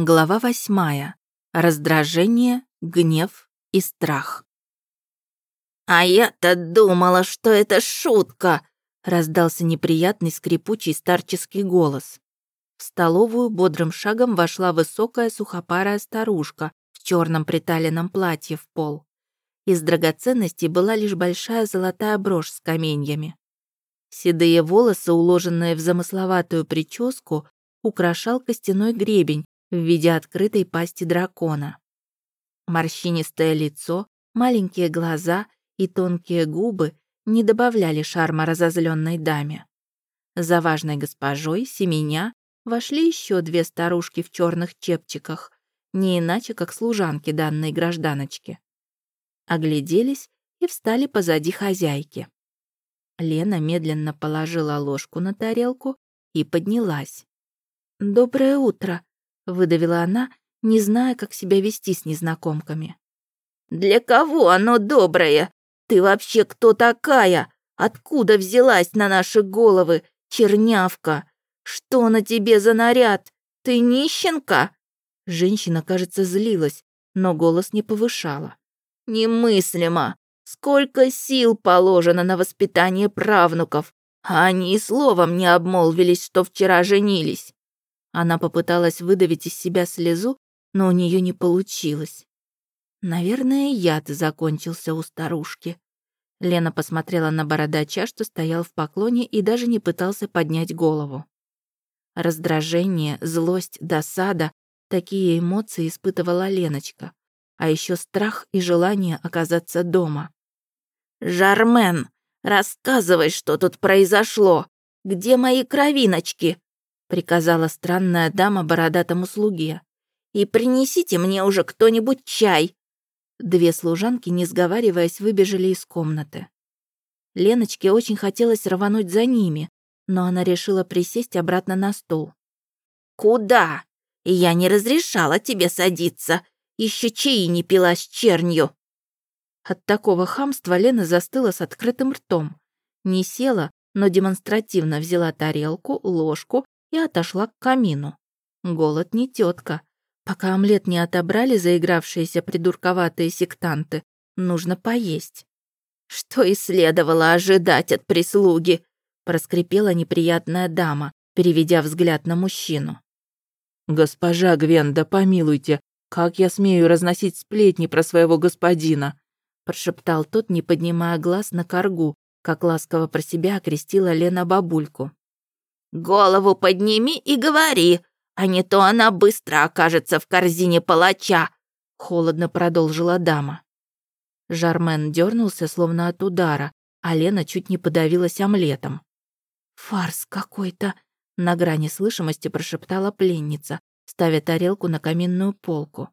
Глава восьмая. Раздражение, гнев и страх. «А я-то думала, что это шутка!» — раздался неприятный скрипучий старческий голос. В столовую бодрым шагом вошла высокая сухопарая старушка в черном приталенном платье в пол. Из драгоценностей была лишь большая золотая брошь с каменьями. Седые волосы, уложенные в замысловатую прическу, украшал костяной гребень в виде открытой пасти дракона. Морщинистое лицо, маленькие глаза и тонкие губы не добавляли шарма разозленной даме. За важной госпожой, семеня, вошли еще две старушки в черных чепчиках, не иначе, как служанки данной гражданочки. Огляделись и встали позади хозяйки. Лена медленно положила ложку на тарелку и поднялась. «Доброе утро», — выдавила она, не зная, как себя вести с незнакомками. «Для кого оно доброе? Ты вообще кто такая? Откуда взялась на наши головы, чернявка? Что на тебе за наряд? Ты нищенка?» Женщина, кажется, злилась, но голос не повышала. «Немыслимо! Сколько сил положено на воспитание правнуков, а они и словом не обмолвились, что вчера женились. Она попыталась выдавить из себя слезу, но у нее не получилось. Наверное, яд закончился у старушки. Лена посмотрела на бородача, что стоял в поклоне и даже не пытался поднять голову. Раздражение, злость, досада — такие эмоции испытывала Леночка. А еще страх и желание оказаться дома. «Жармен, рассказывай, что тут произошло. Где мои кровиночки?» Приказала странная дама бородатому слуге. «И принесите мне уже кто-нибудь чай!» Две служанки, не сговариваясь, выбежали из комнаты. Леночке очень хотелось рвануть за ними, но она решила присесть обратно на стол. «Куда? Я не разрешала тебе садиться. Еще чаи не пила с чернью!» От такого хамства Лена застыла с открытым ртом. Не села, но демонстративно взяла тарелку, ложку и отошла к камину. Голод не тетка. Пока омлет не отобрали заигравшиеся придурковатые сектанты, нужно поесть. «Что и следовало ожидать от прислуги», проскрипела неприятная дама, переведя взгляд на мужчину. «Госпожа Гвенда, помилуйте, как я смею разносить сплетни про своего господина?» прошептал тот, не поднимая глаз на коргу, как ласково про себя окрестила Лена бабульку. «Голову подними и говори, а не то она быстро окажется в корзине палача», холодно продолжила дама. Жармен дернулся, словно от удара, а Лена чуть не подавилась омлетом. «Фарс какой-то!» — на грани слышимости прошептала пленница, ставя тарелку на каминную полку.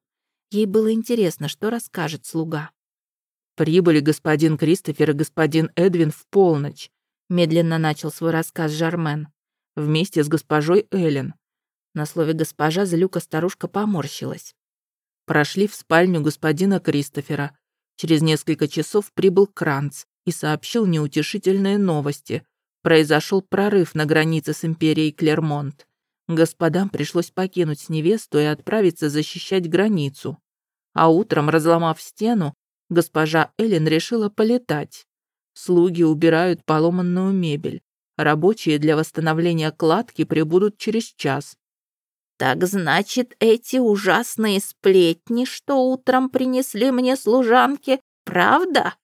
Ей было интересно, что расскажет слуга. «Прибыли господин Кристофер и господин Эдвин в полночь», медленно начал свой рассказ Жармен, вместе с госпожой Эллен. На слове «госпожа» Злюка старушка поморщилась. Прошли в спальню господина Кристофера. Через несколько часов прибыл Кранц и сообщил неутешительные новости. Произошел прорыв на границе с империей Клермонт. Господам пришлось покинуть невесту и отправиться защищать границу. А утром, разломав стену, Госпожа Эллен решила полетать. Слуги убирают поломанную мебель. Рабочие для восстановления кладки прибудут через час. «Так значит, эти ужасные сплетни, что утром принесли мне служанки, правда?»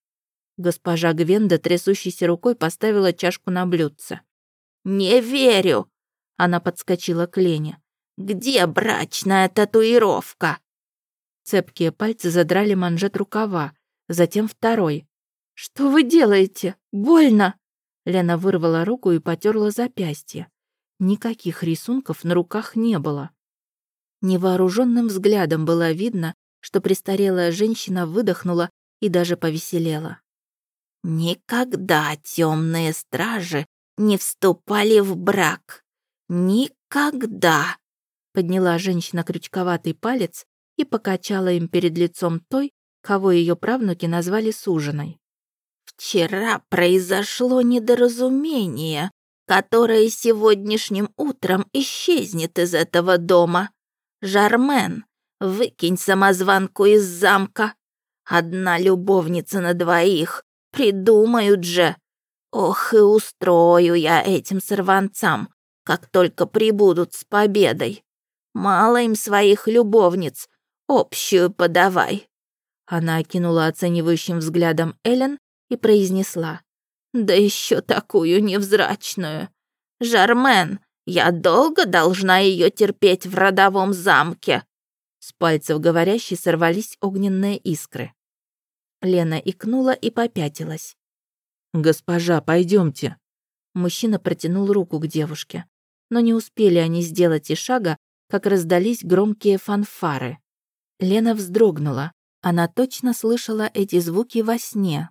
Госпожа Гвенда трясущейся рукой поставила чашку на блюдце. «Не верю!» Она подскочила к Лене. «Где брачная татуировка?» Цепкие пальцы задрали манжет рукава, затем второй. «Что вы делаете? Больно!» Лена вырвала руку и потерла запястье. Никаких рисунков на руках не было. Невооруженным взглядом было видно, что престарелая женщина выдохнула и даже повеселела. «Никогда темные стражи не вступали в брак. Никогда!» Подняла женщина крючковатый палец и покачала им перед лицом той, кого ее правнуки назвали суженой. «Вчера произошло недоразумение, которое сегодняшним утром исчезнет из этого дома. Жармен, выкинь самозванку из замка. Одна любовница на двоих. Придумают же. Ох, и устрою я этим сорванцам, как только прибудут с победой. Мало им своих любовниц, общую подавай». Она окинула оценивающим взглядом Элен и произнесла. «Да еще такую невзрачную. Жармен, я долго должна ее терпеть в родовом замке?» С пальцев говорящей сорвались огненные искры. Лена икнула и попятилась. «Госпожа, пойдемте. Мужчина протянул руку к девушке. Но не успели они сделать и шага, как раздались громкие фанфары. Лена вздрогнула. Она точно слышала эти звуки во сне.